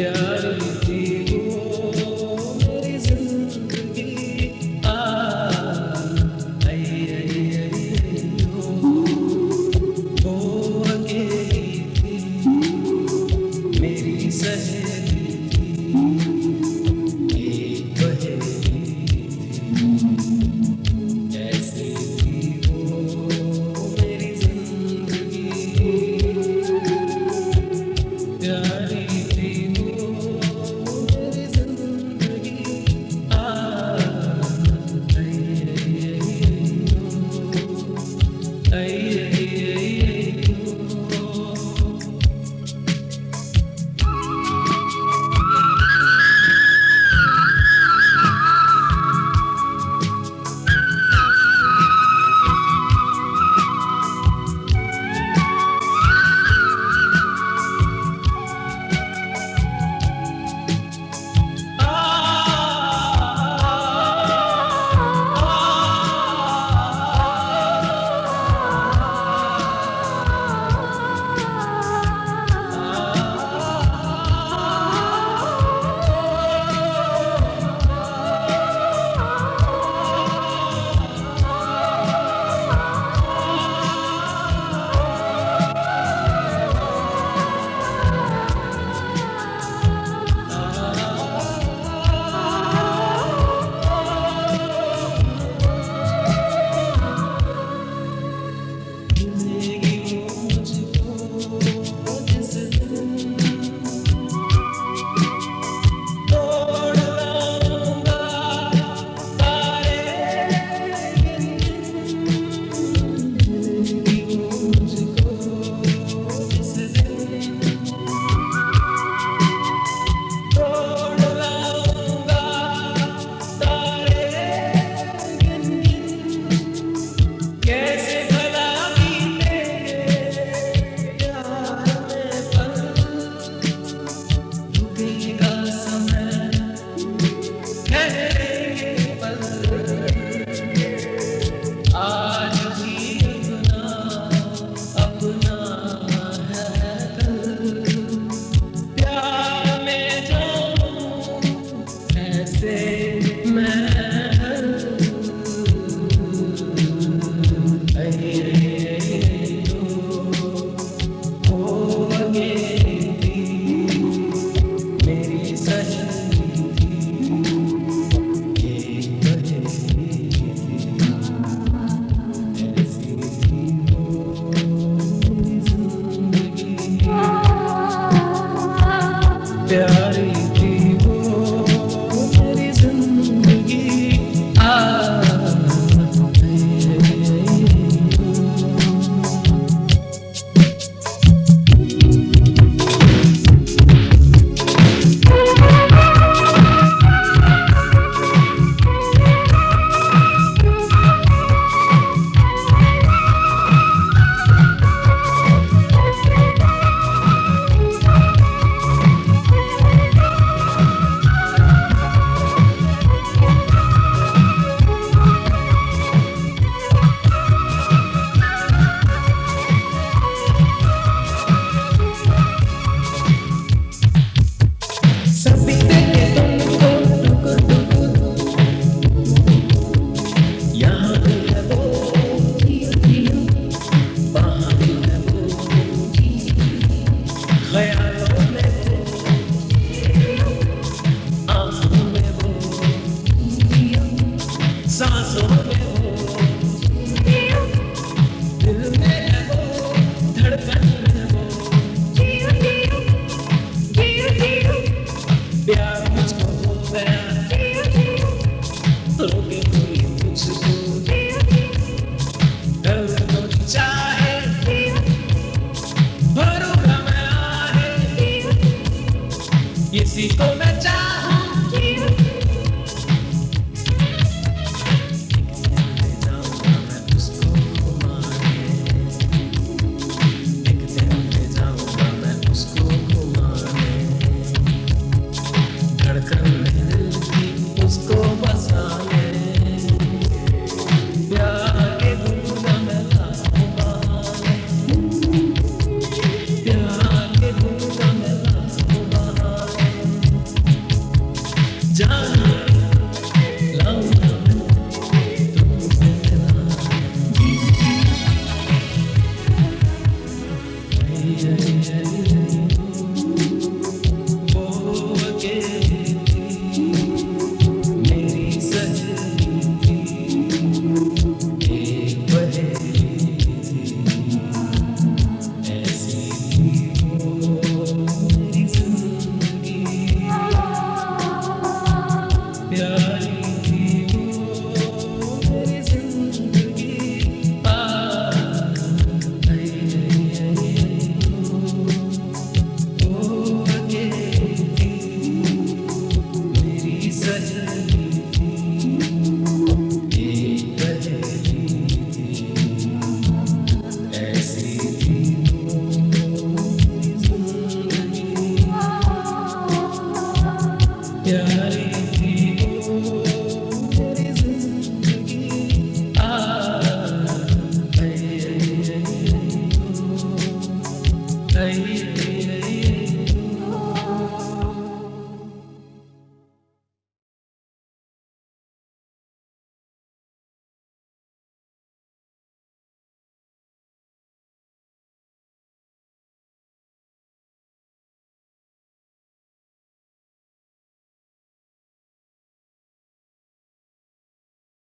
Yeah. just